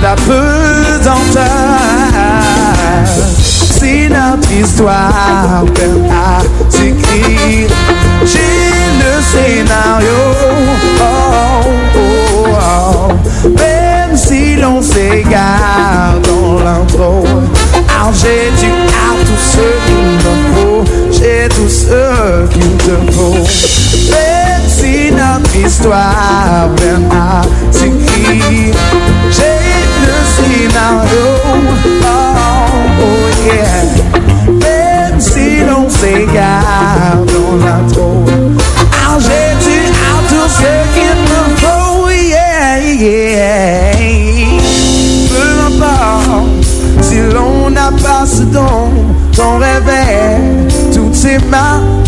d'entendre Si notre histoire à s'écrire J'ai le scénario. Oh, oh, oh, Même si l'on s'égare dans l'intro. J'ai du à tout ce qu'il me faut J'ai tout ce qu'il te faut Même si notre histoire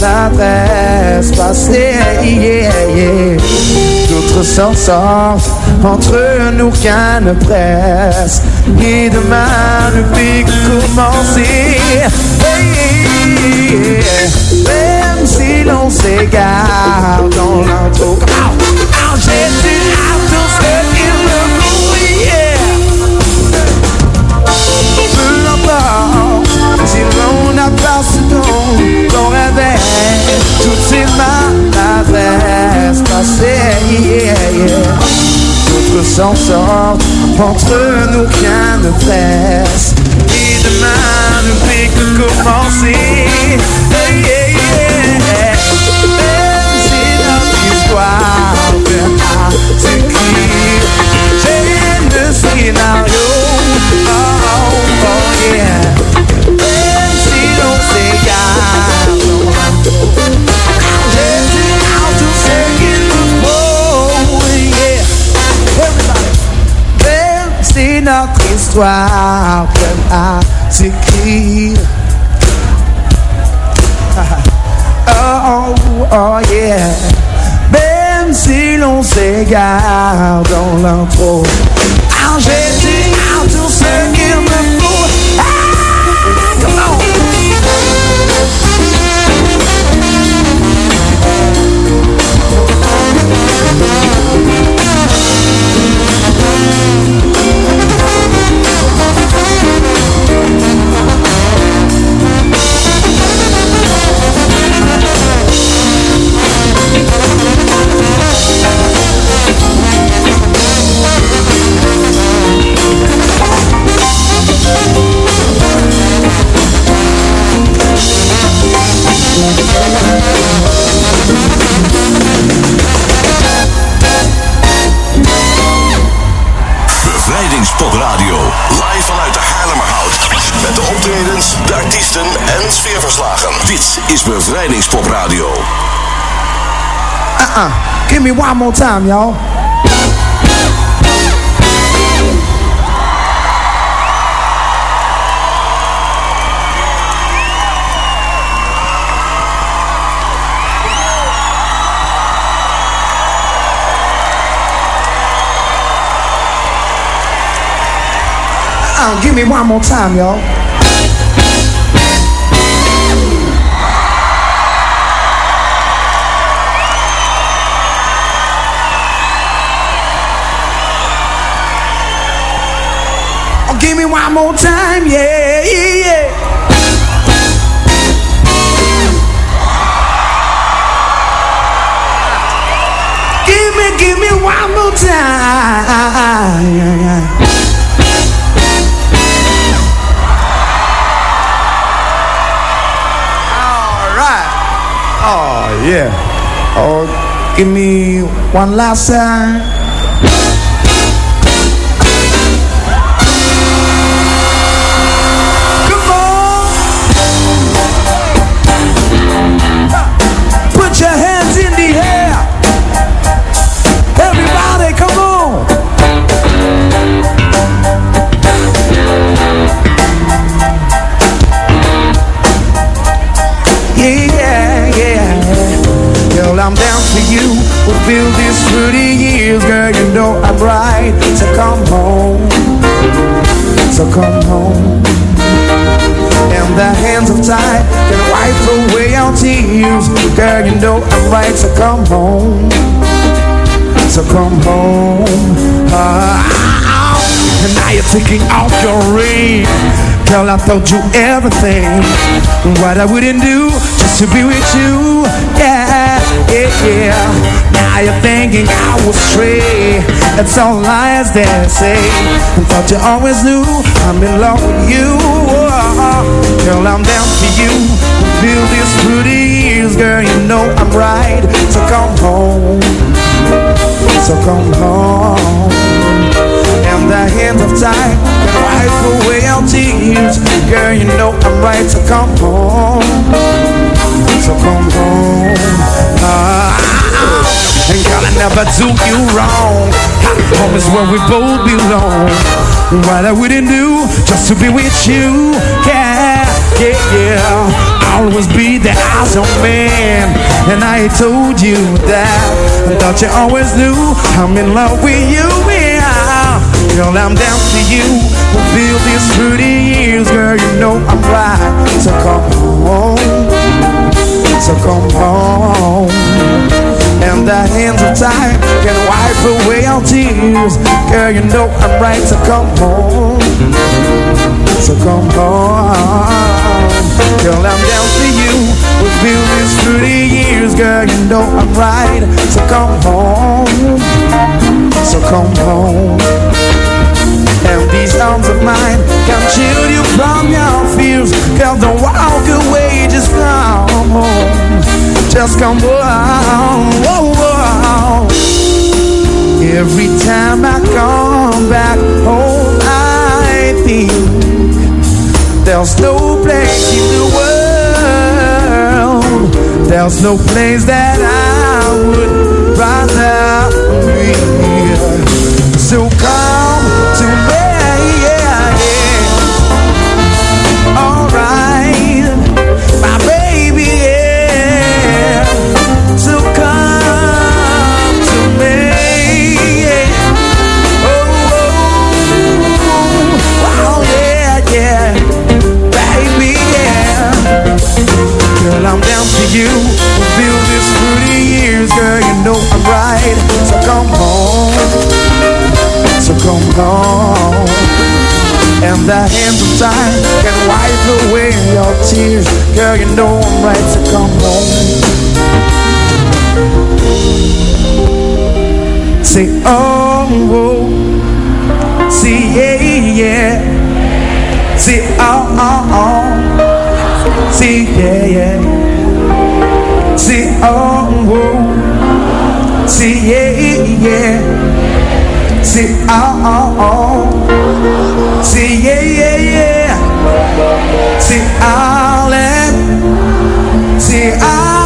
maladresses Passées Yeah, yeah D'autres s'en sortent Entre nous qu'un ne presse. Et demain ne fait commencer Même si l'on s'égare dans l'intro J'ai réveille Toutes ces maladresses Passées D'autres s'en sortent Entre nous qu'un ne presse. Et demain ne fait que commencer. Même si notre histoire. Peine à s'écrire J'ai le scénario. Oh, oh, yeah. Même si l'on s'égare histoire Peine à s'écrire Oh, oh, yeah. Même si l'on s'égare dans l'intro Alors j'ai is Bevrijdingspop Radio. Uh-uh. Give me one more time, y'all. Uh, give me one more time, y'all. Give me one more time, yeah, yeah, yeah. Give me, give me one more time. All right. Oh, yeah. Oh, give me one last time. I'm down for you. We'll build this through the years. Girl, you know I'm right. So come home. So come home. And the hands of time can wipe away our tears. Girl, you know I'm right. So come home. So come home. Ah, and Now you're taking off your ring Girl, I told you everything What I wouldn't do just to be with you Yeah, yeah, yeah. Now you're thinking I was stray It's all lies they say. I thought you always knew I'm in love with you. Oh, girl, I'm down for you. Feel these pretty years Girl, you know I'm right. So come home. So come home. And the hands of time can wipe away our tears. Girl, you know I'm right, so come home. So come home I do you wrong. Home is where we both belong. What I wouldn't do just to be with you. Yeah, yeah, yeah. Always be the awesome man. And I told you that. I thought you always knew I'm in love with you, yeah. Girl, I'm down to you. We'll feel these pretty years. Girl, you know I'm right. So come home. So come home And the hands of time Can wipe away our tears. Girl, you know I'm right So come home So come home Girl, I'm down to you. We'll feel these pretty years. Girl, you know I'm right So come home So come home and these arms of mine can shield you from your fears. Girl, don't walk away, just come home Just come whoa. Every time I come back home I think There's no place in the world There's no place that I would rather be So come you. Feel this through the years, girl, you know I'm right. So come home, so come home And the hands of time can wipe away your tears Girl, you know I'm right, so come home Say, oh, oh. whoa See, yeah, yeah. See, oh, oh, oh. See, yeah, yeah See, oh, oh. See, yeah, yeah. See, oh, oh, oh. See, yeah, yeah, yeah. See, all in. See, all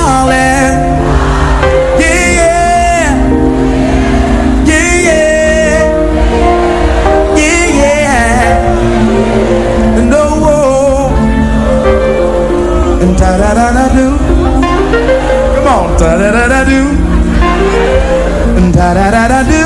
da da da da do, da da da da do,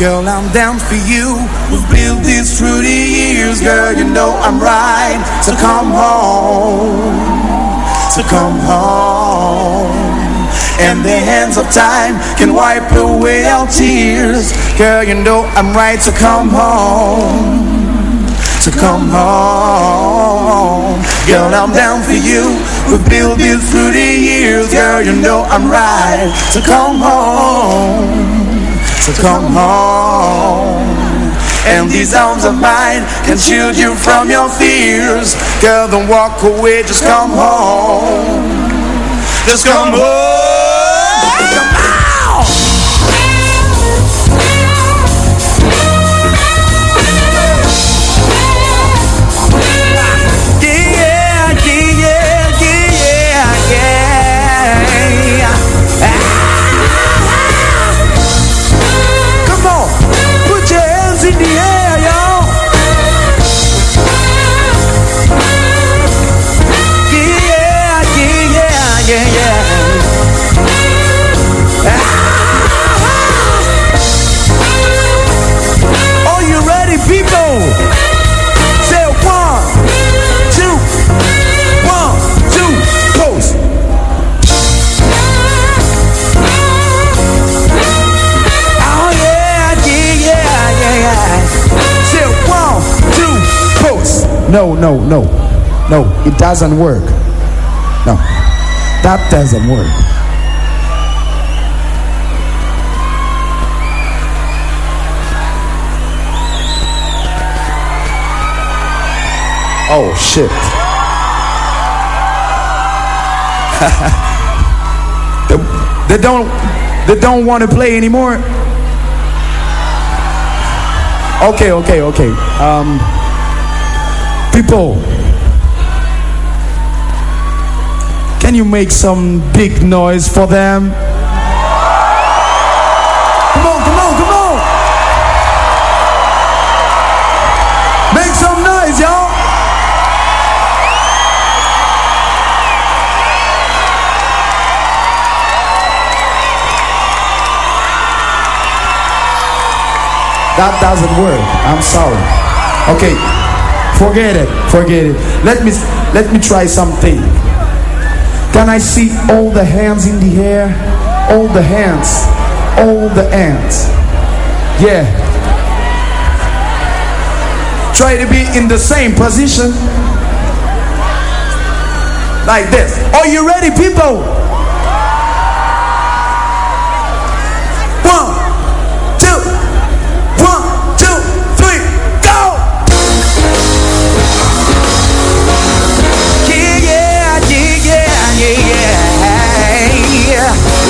Girl, I'm down for you. We've built this through the years. Girl, you know I'm right. So come home. So come home. And the hands of time can wipe away our tears. Girl, you know I'm right. So come home. So come home. Girl, I'm down for you. We've built this through the years. Girl, you know I'm right. So come home. So come home. And these arms of mine can shield you from your fears. Girl, don't walk away, just come home. Just come home No, no, no. No, it doesn't work. No, that doesn't work. Oh shit. they, they don't they don't want to play anymore. Okay, okay, okay. Um People, can you make some big noise for them? Come on, come on, come on. Make some noise, y'all. That doesn't work. I'm sorry. Okay. Forget it. Forget it. Let me let me try something. Can I see all the hands in the air? All the hands. All the hands. Yeah. Try to be in the same position. Like this. Are you ready, people?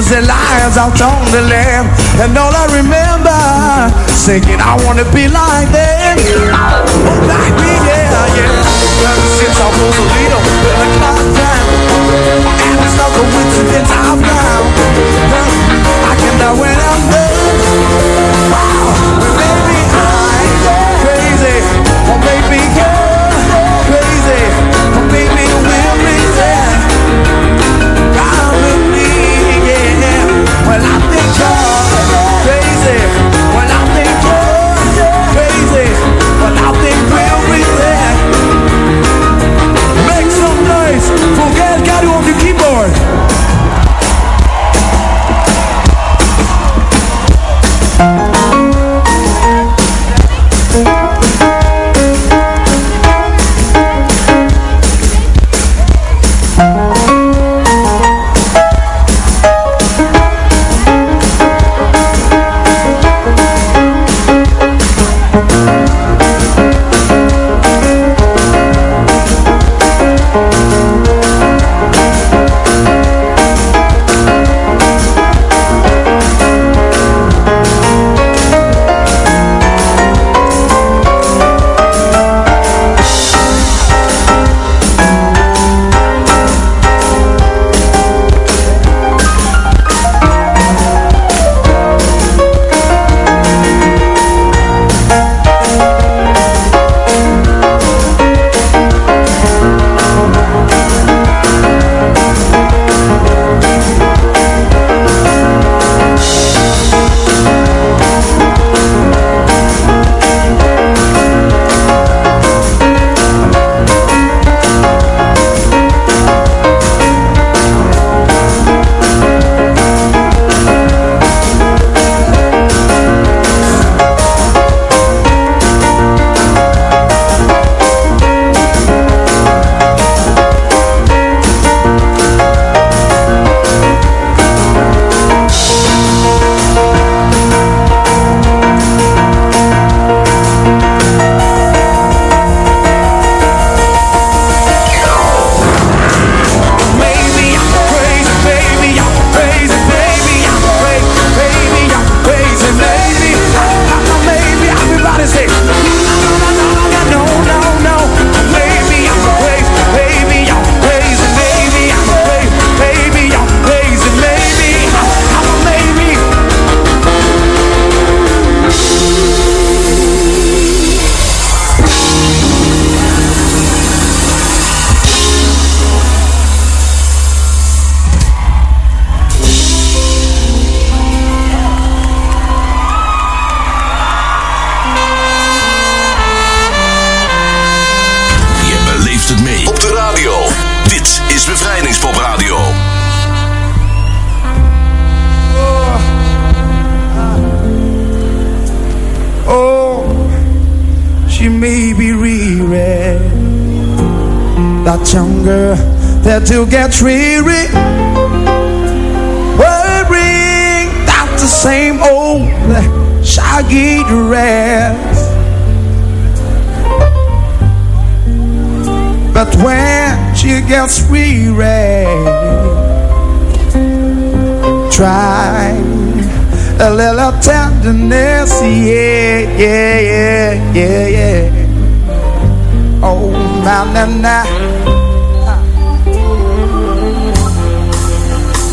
was and lions out on the land. And all I remember, singing, I wanna be like them.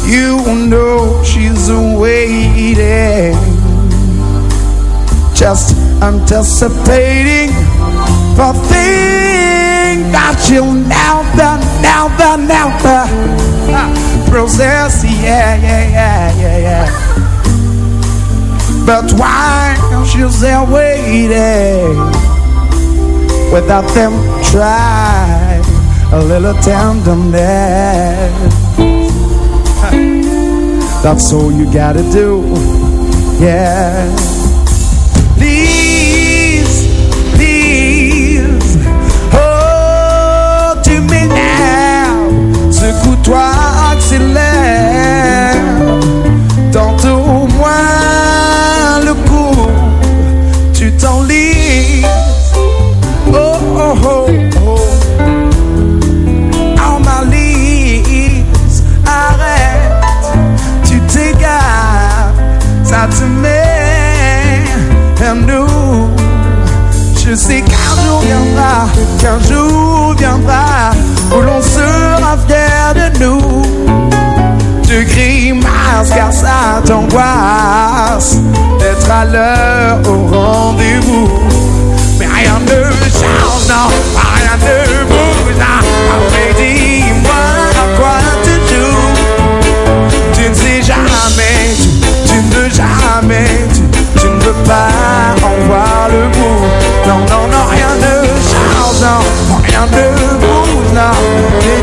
You know she's waiting, just anticipating the thing that she'll never, never, never uh, process. Yeah, yeah, yeah, yeah, yeah. But why she's there waiting without them try a little tenderness? That's all you gotta do. Yeah. sais qu'un jour viendra, qu'un jour viendra où l'on sera fier de nous. Tu grimaces car ça t'angoisse d'être à l'heure au rendez-vous. Mais rien ne change, non. Non, non, non, rien de non, rien de bousant.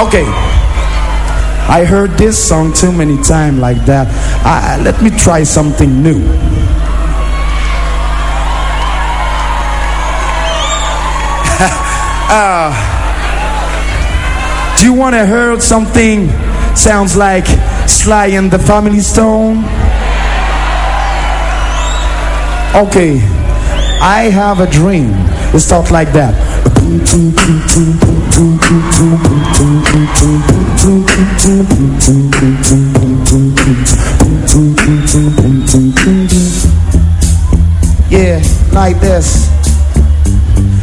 Okay. I heard this song too many times like that. I, let me try something new. uh, do you want to hear something sounds like Sly and the Family Stone? Okay, I have a dream. It starts like that. Yeah, like this.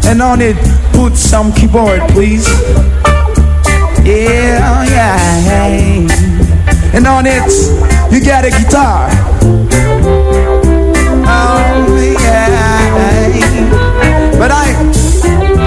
And on it, put some keyboard, please. Yeah, oh, yeah. And on it, you got a guitar. Oh, yeah. But I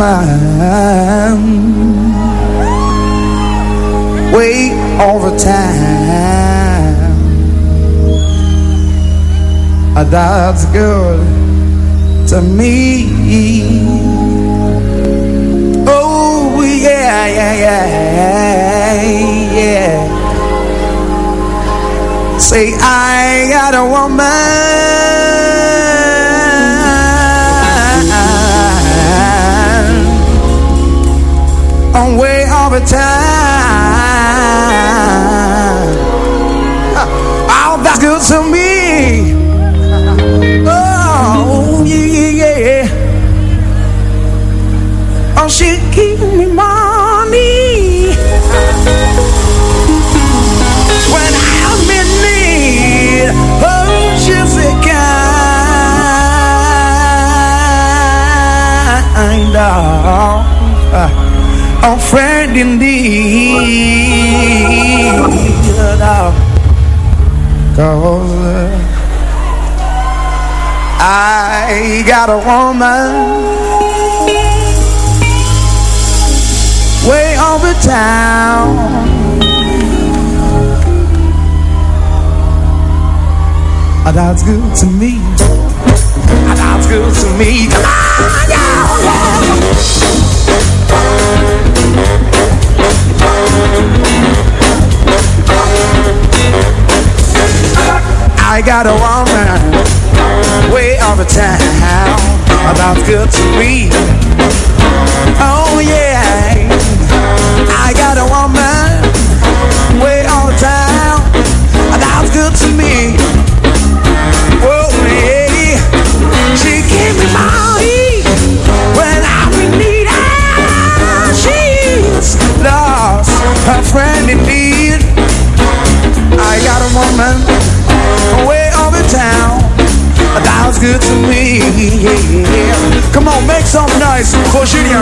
woman way over time. That's good to me. Oh yeah, yeah, yeah, yeah. Say I got a woman of. Uh, a friend indeed. Cause I got a woman way over town. That's good to me. That's good to me. I got a woman way over town. That's good to me. Come on, make some noise for Junior.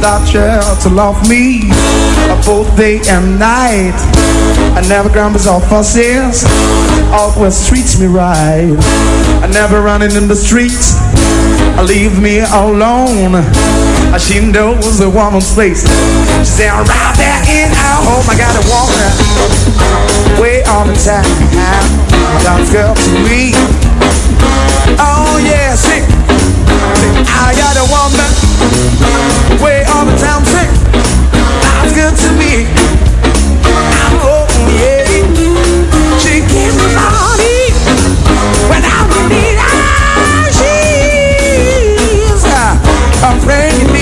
That child to love me both day and night. I never grumbles or fusses, always treats me right. I never running in the streets, I leave me alone. She knows the woman's place. She's there right there in our home. I got a woman way on the time. That girl to me. Oh yeah, sing. I got a woman way on the town sick. Good to me. Oh yeah, she gives me money when I'm she's uh, friend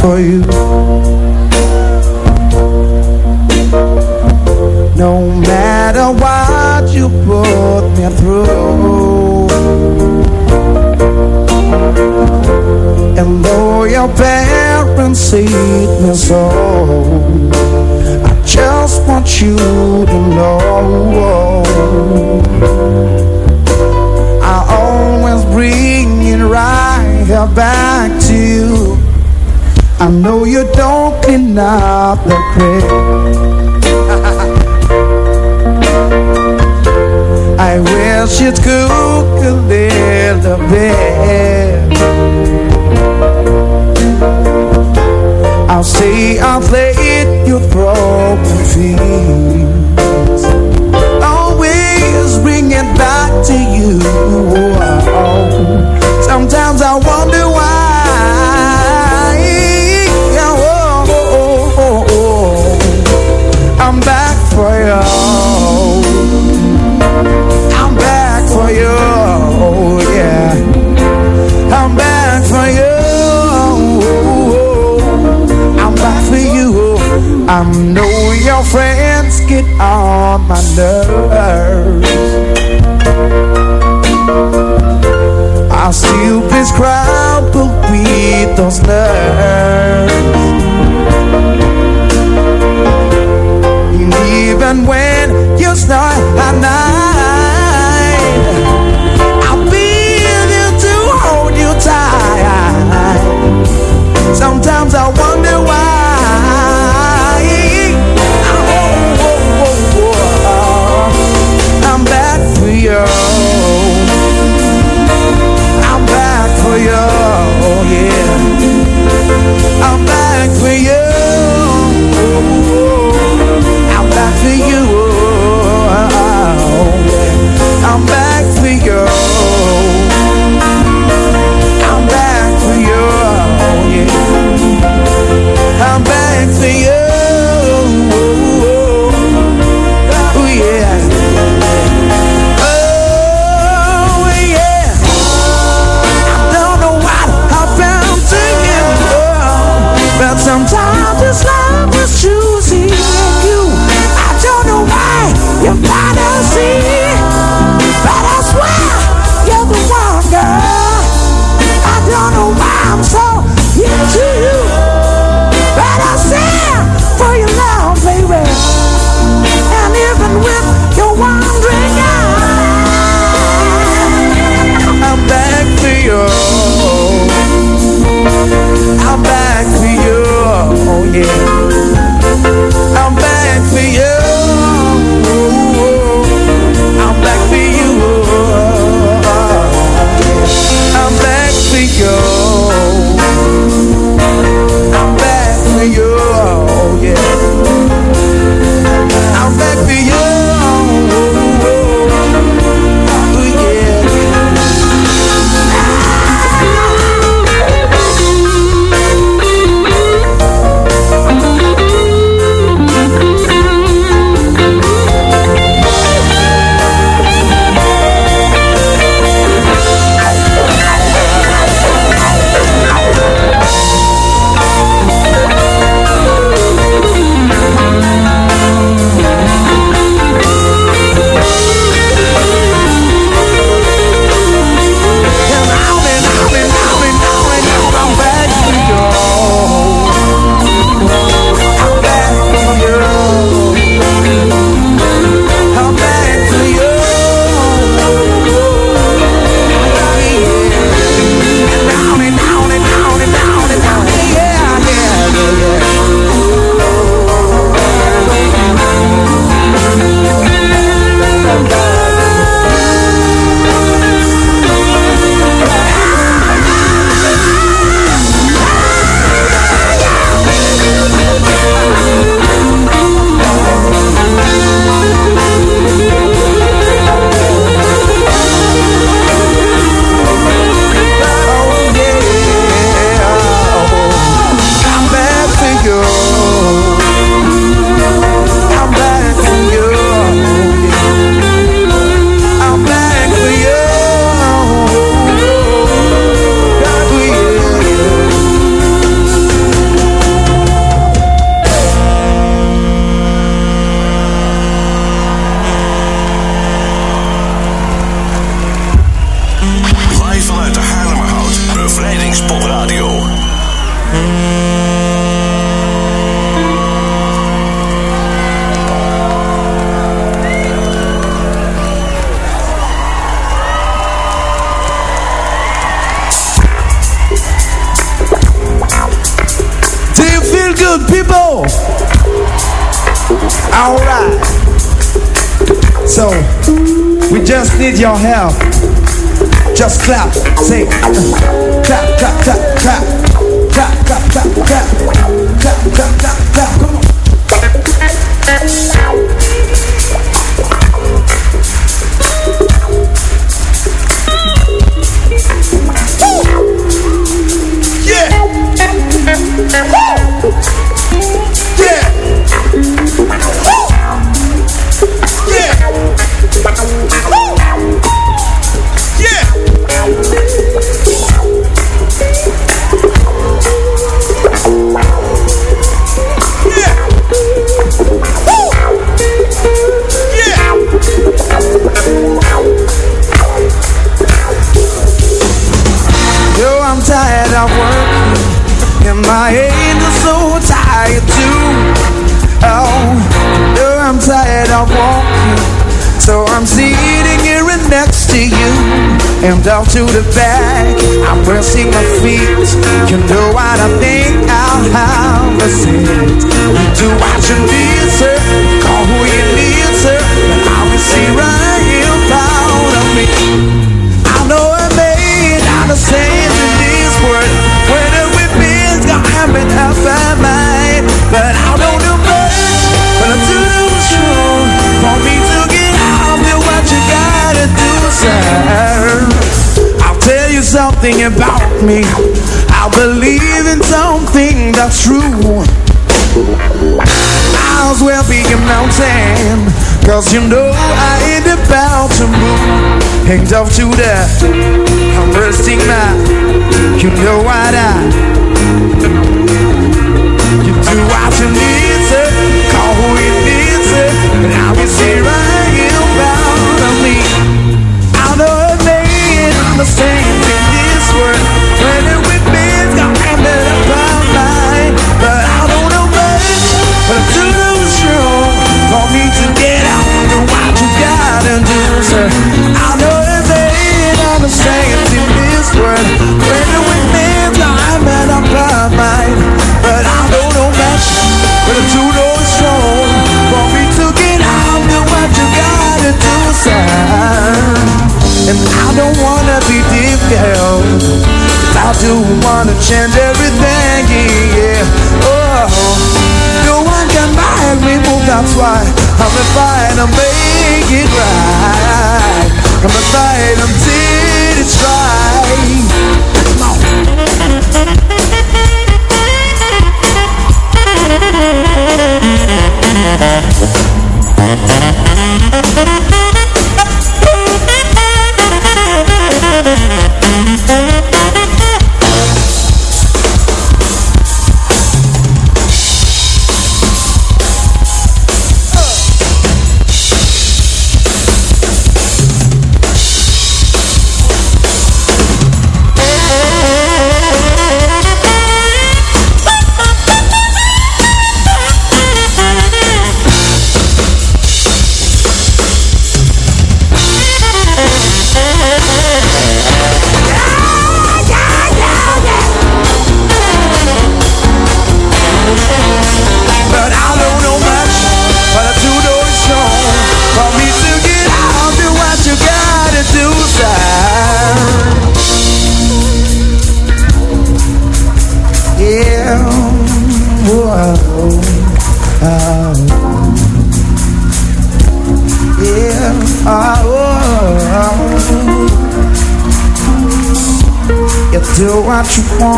for you. No matter what you put me through. And though your parents hate me so, I just want you to know. I always bring it right back to you. I know you don't up the crib. I wish you'd cook a little bit. I'll say I'll play it your broken feet always bring it back to you. Sometimes I wonder why. for you. I'm back for you, yeah. I'm back for you. I'm back for you. I know your friends get on my nerves. Our stupid crowd, but we those nerves. and when you start at night good people. All right. So we just need your help. Just clap, say clap, clap, clap, clap, clap, clap, clap, clap, clap, clap, clap, clap. Come on. Sitting here next to you and down to the back. I'm pressing my feet. You know what I think I'll have a seat. Do what you need, sir. Call who you need, sir. And I'll be sitting right here proud of me. I know I made out of in this world. When the whipping's gonna happen up something about me. I believe in something that's true. Might as well be a mountain. Cause you know I ain't about to move. Hanged off to the I'm resting my You know what I You do what you need to Call who you need to And I'll be sitting right proud of me I know a man understands do, I know a man understands in this world with me it's gonna end up my mind But I know much But I'm too strong. For me to get out And what you gotta do, sir. And I don't wanna be difficult. I do wanna change everything, yeah, yeah. Oh, that's why I'm a fight to make it right I'm a fight until it's right Come on. But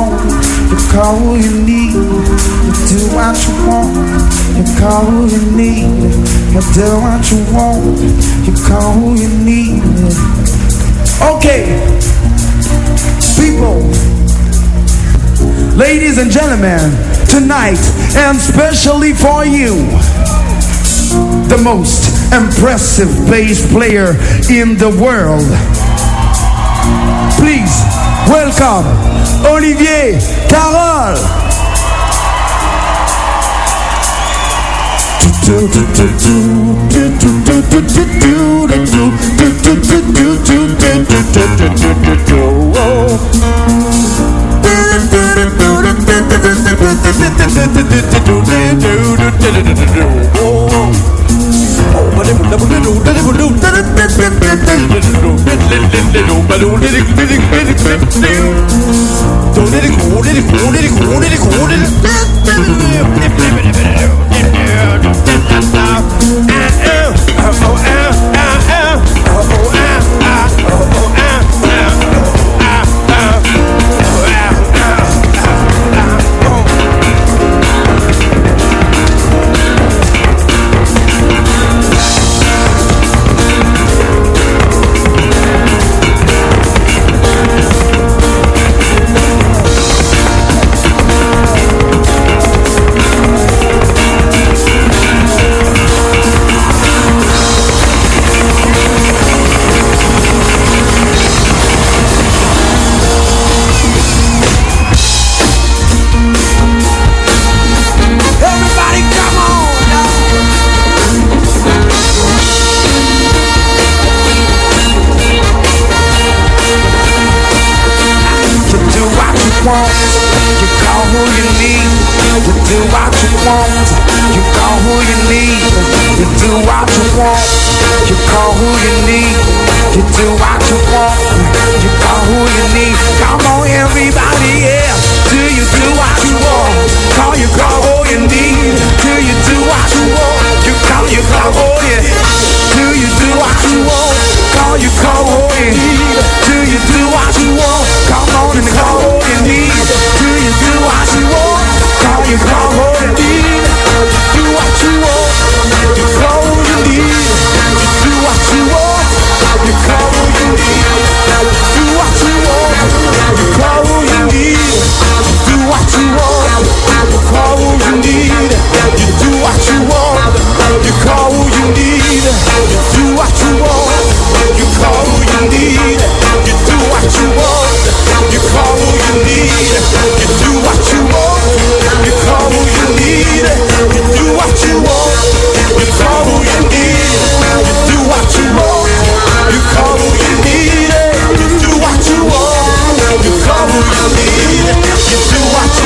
want, you call who you need. You do what you want, you call who you need. You do what you want, you call who you need. Okay, people, ladies and gentlemen, tonight, and especially for you, the most impressive bass player in the world. Please Welcome, Olivier Carole. Oh, oh, oh,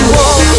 我。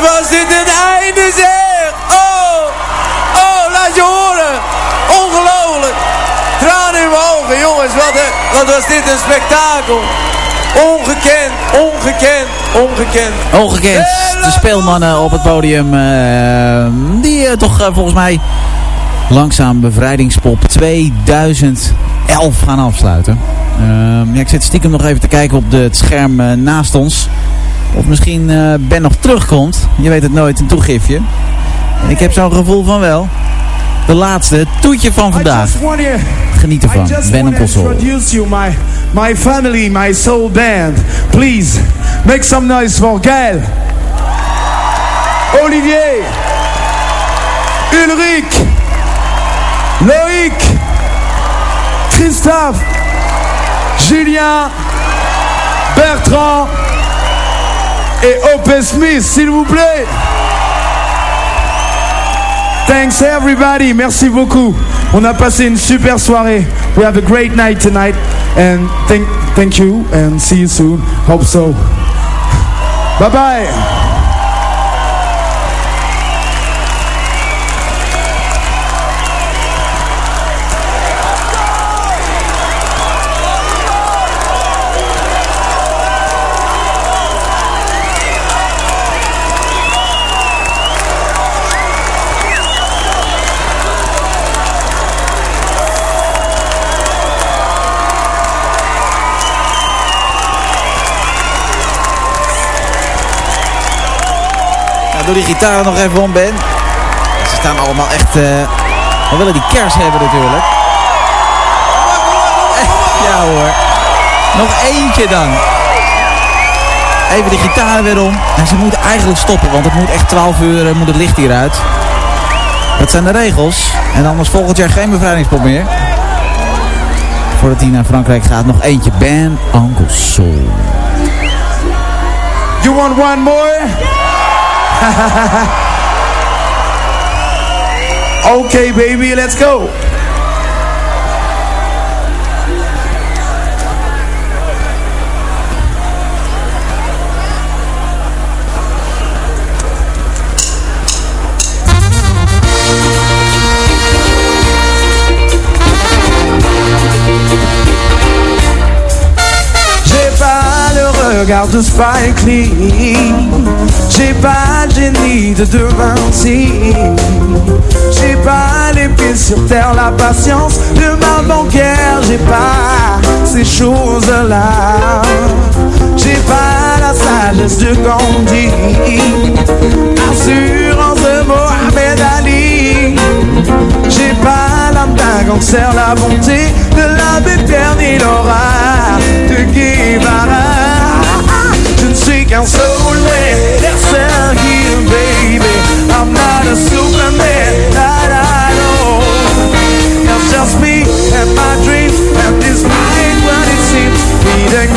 Wat was dit een einde zeg! Oh, oh, laat je horen! Ongelooflijk! Tranen in mijn ogen, jongens, wat, wat was dit een spektakel! Ongekend, ongekend, ongekend. Ongekend. De speelmannen op het podium. Uh, die uh, toch uh, volgens mij langzaam bevrijdingspop 2011 gaan afsluiten. Ehm, ja, ik zit stiekem nog even te kijken op de, het scherm naast ons. Of misschien Ben nog terugkomt. Je weet het nooit, een toegifje. En ik heb zo'n gevoel van wel. De laatste, toetje van vandaag. Geniet ervan. Ben een console. My, my family, my soul band. Please, make some noise for Gaël. Olivier. Ulrich. Loïc. Christophe. Julien. Bertrand. Et Open Smith, s'il vous plaît. Thanks everybody, merci beaucoup. On a passé une super soirée. We have a great night tonight. And thank, thank you and see you soon. Hope so. Bye bye. Doe die gitaar nog even om, Ben. Ze staan allemaal echt... Uh, we willen die kers hebben natuurlijk. Ja hoor. Nog eentje dan. Even de gitaar weer om. En ze moeten eigenlijk stoppen, want het moet echt 12 uur uh, moet het licht hieruit. Dat zijn de regels. En anders volgend jaar geen bevrijdingspop meer. Voordat hij naar Frankrijk gaat, nog eentje. Ben Uncle Soul. You want one more? okay, baby, let's go. Regarde Spike Lee. J'ai pas le génie de De Vinci J'ai pas les pieds sur terre, la patience de ma bancaire J'ai pas ces choses-là. J'ai pas la sagesse de Gandhi. Assurance de Mohamed Ali. J'ai pas l'âme d'un gangster, la bonté de l'abbé Pierre ni l'aura de Guevara seek and soulmate Yes, I'm here, baby. I'm not a superman, that I know It's just me and my dreams And this mind what it seems. Needing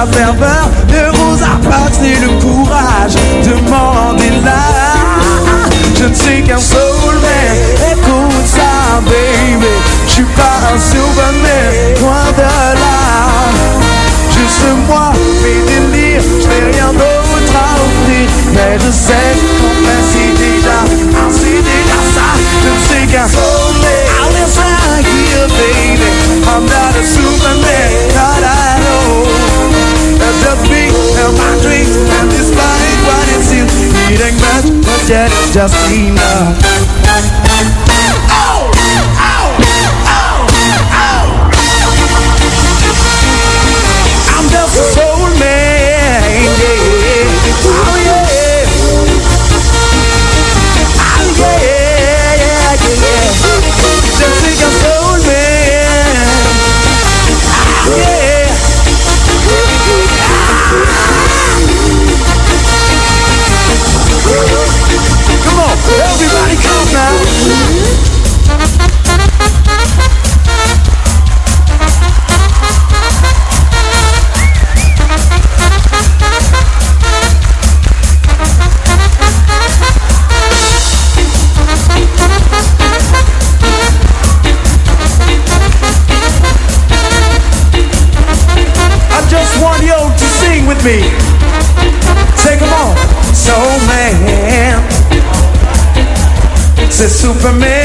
la ferveur de Rosa Parks Et le courage de Mandela. Je ne suis qu'un soulmate, écoute ça baby. Je suis pas un superman, loin de là. Juste moi, mes délires, je n'ai rien d'autre à offrir. Mais je sais qu'en principe déjà, ainsi déjà ça. Je ne suis qu'un soulmate, I'll listen here baby. I'm not a superman, ain't much, but yet just enough. I'm me. Say, come on. So man, say Superman.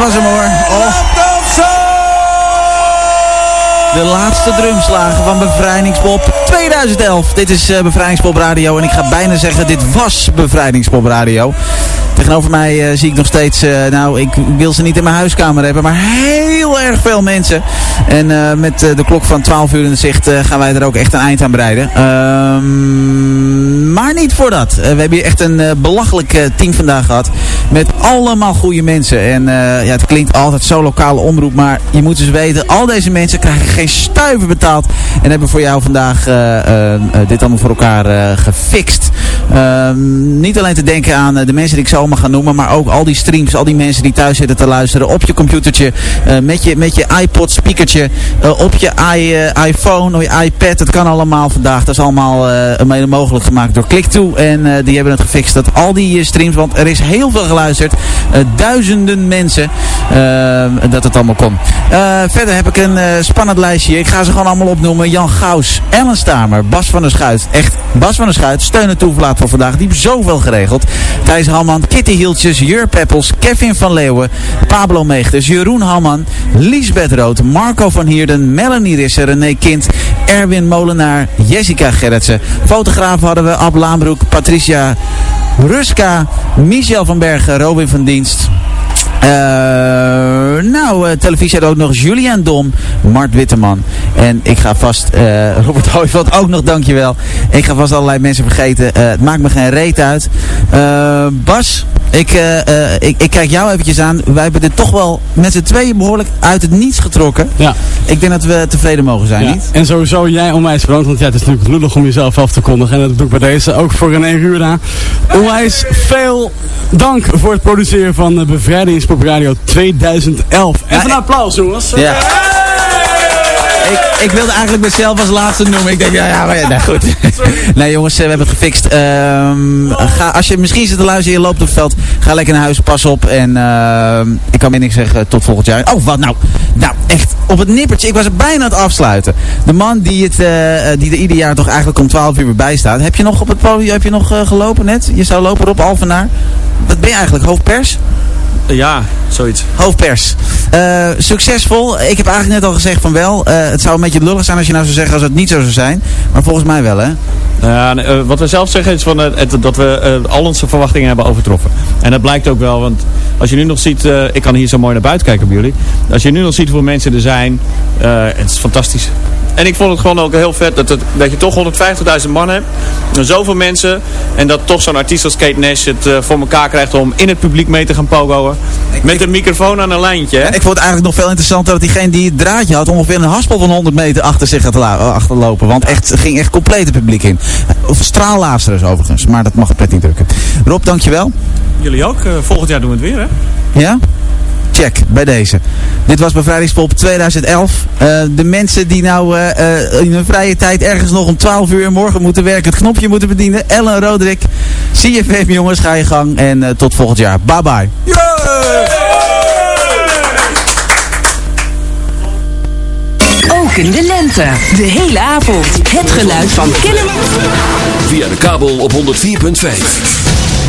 Was hem hoor. Oh, de laatste drumslagen van Bevrijdingspop 2011. Dit is eh, Bevrijdingspop Radio en ik ga bijna zeggen dit was Bevrijdingspop Radio. Tegenover mij eh, zie ik nog steeds, eh, nou ik wil ze niet in mijn huiskamer hebben, maar heel erg veel mensen. En eh, met de klok van 12 uur in de zicht gaan wij er ook echt een eind aan breiden. Ehm, maar niet voor dat. We hebben hier echt een belachelijk team vandaag gehad. Met allemaal goede mensen. En ja, het klinkt altijd zo lokale omroep. Maar je moet dus weten, al deze mensen krijgen geen stuiver betaald. En hebben voor jou vandaag dit allemaal voor elkaar gefixt. Ehm, niet alleen te denken aan de mensen die ik zo allemaal ga noemen. Maar ook al die streams, al die mensen die thuis zitten te luisteren. Op je computertje, eh, met, je, met je iPod speakertje. eh, op je i, eh, iPhone of je iPad. Het kan allemaal vandaag. Dat is allemaal mede mogelijk gemaakt door Click2. En die hebben het gefixt. Dat al die streams, want er is heel veel geluisterd. Duizenden mensen. Eh, dat het allemaal kon. Eh, verder heb ik een eh, spannend lijstje. Ik ga ze gewoon allemaal opnoemen. Jan Gaus, Ellen Stamer, Bas van der Schuit. Echt, Bas van der Schuit, steun en toeverlaat voor vandaag. Die heeft zoveel geregeld. Thijs Halman, Kitty Hieltjes, Jur Peppels, Kevin van Leeuwen, Pablo Meegtes, Jeroen Halman, Liesbeth Rood, Marco van Hierden, Melanie Risser, René Kind, Erwin Molenaar, Jessica Gerritsen. Fotograaf hadden we Ab Laanbroek, Patricia Ruska, Michel van Bergen, Robin van Dienst. Eh, nou, eh, televisie had ook nog Julian Dom, Mart Witteman. En ik ga vast, eh, Robert Hooiveld ook nog, dankjewel. Ik ga vast allerlei mensen vergeten. Het maakt me geen reet uit. Bas, ik, eh, eh, ik, ik kijk jou eventjes aan. Wij hebben dit toch wel met z'n tweeën behoorlijk uit het niets getrokken. Ja. Ik denk dat we tevreden mogen zijn, ja. niet? En sowieso jij onwijs bedankt, want ja, het is natuurlijk lullig om jezelf af te kondigen. En dat doe ik bij deze ook voor René Ruurda. Onwijs veel dank voor het produceren van uh, Bevrijdingspop Radio 2011. Even een applaus jongens. Ja. Ik, ik wilde eigenlijk mezelf als laatste noemen. Ik denk, ja, ja, maar ja, nou goed. nee jongens, we hebben het gefixt. Ehm, ga, als je misschien zit te luisteren, je loopt op het veld, ga lekker naar huis, pas op. En ehm, ik kan meer niks zeggen, tot volgend jaar. Oh, wat nou? Nou, echt op het nippertje. Ik was er bijna aan het afsluiten. De man die, het, eh, die er ieder jaar toch eigenlijk om 12 uur weer bij staat. Heb je nog op het podium heb je nog, eh, gelopen net? Je zou lopen op Alvenaar. Wat ben je eigenlijk, hoofdpers? Ja, zoiets. Hoofdpers. Eh, succesvol. Ik heb eigenlijk net al gezegd van wel. Eh, het zou een beetje lullig zijn als je nou zou zeggen als het niet zo zou zijn. Maar volgens mij wel, hè? Eh, wat we zelf zeggen is van, het, dat we al onze verwachtingen hebben overtroffen. En dat blijkt ook wel, want als je nu nog ziet, ik kan hier zo mooi naar buiten kijken bij jullie. Als je nu nog ziet hoeveel mensen er zijn, het is fantastisch. En ik vond het gewoon ook heel vet dat, het, dat je toch 150.000 man hebt. En zoveel mensen. En dat toch zo'n artiest als Kate Nash het eh, voor elkaar krijgt om in het publiek mee te gaan pogoen. Met een microfoon aan een lijntje. Hè? Ik vond het eigenlijk nog veel interessanter dat diegene die het draadje had ongeveer een haspel van 100 meter achter zich had la- achterlopen. Want echt, ging echt compleet het publiek in. Of straalluisterers overigens, maar dat mag het pret niet drukken. Rob, dankjewel. Jullie ook. Eh, volgend jaar doen we het weer hè. Ja? Check bij deze. Dit was Bevrijdingspop 2011. de mensen die nou in hun vrije tijd ergens nog om 12 uur morgen moeten werken, het knopje moeten bedienen. Ellen Roderick, CFM jongens, ga je gang en tot volgend jaar. Bye bye. Ook in de lente. De hele avond. Het geluid van Kennemer. Via de kabel op 104.5.